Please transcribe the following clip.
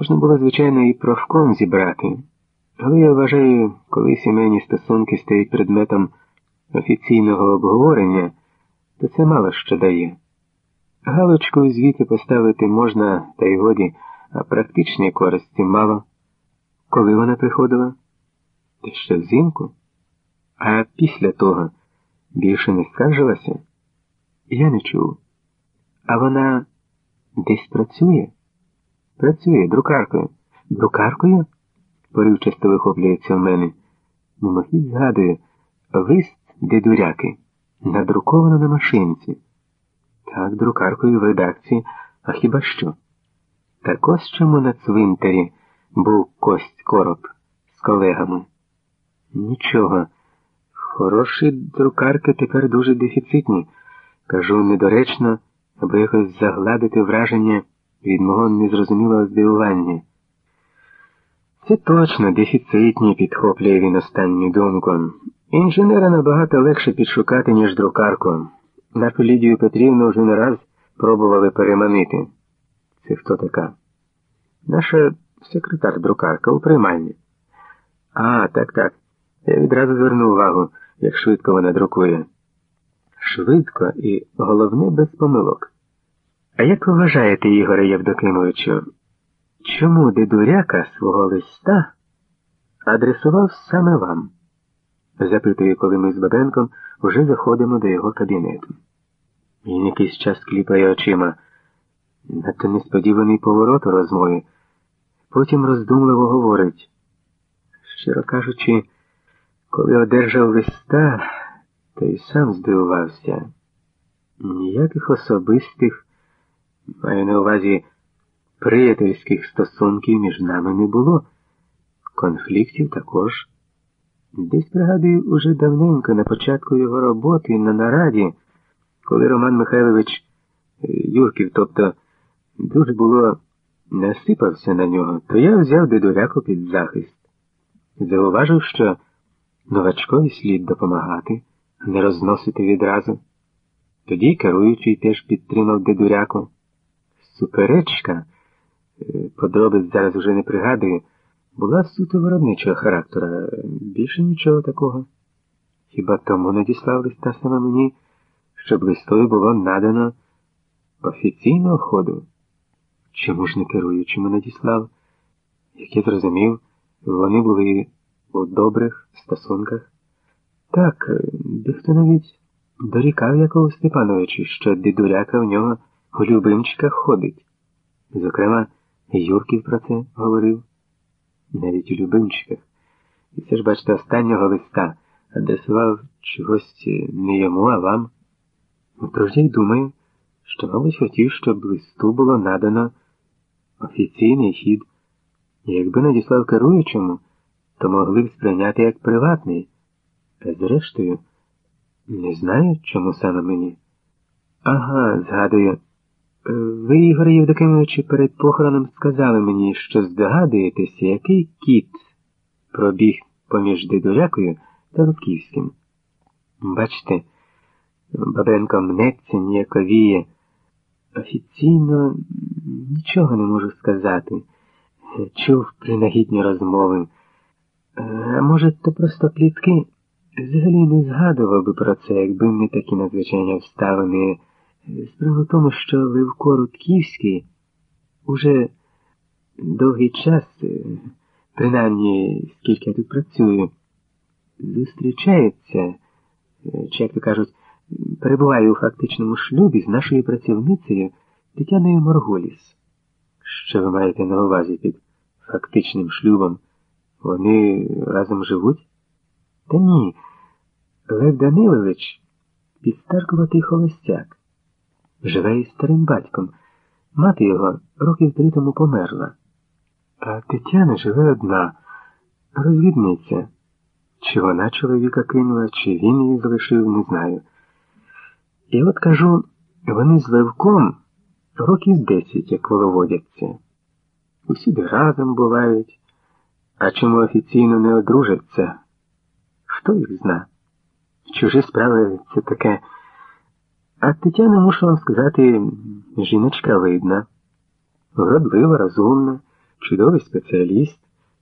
Можна було, звичайно, і правком зібрати, але я вважаю, коли сімейні стосунки стають предметом офіційного обговорення, то це мало що дає. Галочку у звіті поставити можна, та й годі, а практичної користі мало. Коли вона приходила? Та ще взимку? А після того більше не скаржилася? Я не чув. А вона десь працює? Працює друкаркою. Друкаркою? поривчасто вихоплюється в мене. Мимохід згадує лист дедуряки, надруковано на машинці. Так, друкаркою в редакції, а хіба що? Так ось чому на цвинтарі був кость короб з колегами. Нічого. Хороші друкарки тепер дуже дефіцитні. Кажу недоречно, аби якось загладити враження від мого незрозумілого здивування. Це точно дефіцитні, підхоплює він останню думку. Інженера набагато легше підшукати, ніж друкарку. Нашу Лідію Петрівну вже не раз пробували переманити. Це хто така? Наша секретар-друкарка у приймальні. А, так, так. Я відразу звернув увагу, як швидко вона друкує. Швидко і головне без помилок. А як ви вважаєте, Ігоре Євдокимовичу, чому дедуряка свого листа адресував саме вам? запитує, коли ми з Бабенком вже заходимо до його кабінету. Він якийсь час кліпає очима. Надто несподіваний поворот у розмові. Потім роздумливо говорить. Щиро кажучи, коли одержав листа, то й сам здивувався. Ніяких особистих, маю на увазі приятельських стосунків між нами не було. Конфліктів також. Десь пригадую уже давненько на початку його роботи на нараді, коли Роман Михайлович е, Юрків, тобто дуже було насипався на нього, то я взяв дедуляку під захист. Зауважив, що новачкові слід допомагати, не розносити відразу. Тоді керуючий теж підтримав дедуряку. Суперечка, е, подробиць зараз уже не пригадую, була суто виробничого характера, більше нічого такого. Хіба тому надіслав листа саме мені, щоб листою було надано офіційного ходу? Чому ж не керуючими надіслав? Як я зрозумів, вони були у добрих стосунках. Так, дехто навіть дорікав Якову Степановичу, що дідуряка в нього у любимчиках ходить. Зокрема, Юрків про це говорив навіть у любимчиках. І це ж, бачите, останнього листа адресував чогось не йому, а вам. Тож я й думаю, що, мабуть, хотів, щоб листу було надано офіційний хід. Якби надіслав керуючому, то могли б сприйняти як приватний. А зрештою, не знаю, чому саме мені. Ага, згадую. Ви, Ігоре Євдокимовичу, перед похороном сказали мені, що здогадуєтеся, який кіт пробіг поміж Дидулякою та Лутківським. Бачите, Бабенко мнеться, ніяковіє. Офіційно нічого не можу сказати. Чув принагідні розмови. А може, то просто плітки? Взагалі не згадував би про це, якби не такі надзвичайні обставини. Справа в тому, що Левко Рудківський уже довгий час, принаймні скільки я тут працюю, зустрічається, чи, як то кажуть, перебуває у фактичному шлюбі з нашою працівницею Тетяною Морголіс. Що ви маєте на увазі під фактичним шлюбом? Вони разом живуть? Та ні. Лев Данилович підстаркуватий холостяк живе із старим батьком. Мати його років три тому померла. А Тетяна живе одна, розвідниця. Чи вона чоловіка кинула, чи він її залишив, не знаю. І от кажу, вони з Левком років десять, як воловодяться. Усюди разом бувають, а чому офіційно не одружаться? Хто їх зна? Чужі справи це таке. А Тетяна, мушу вам сказати, жіночка видна, вродлива, розумна, чудовий спеціаліст.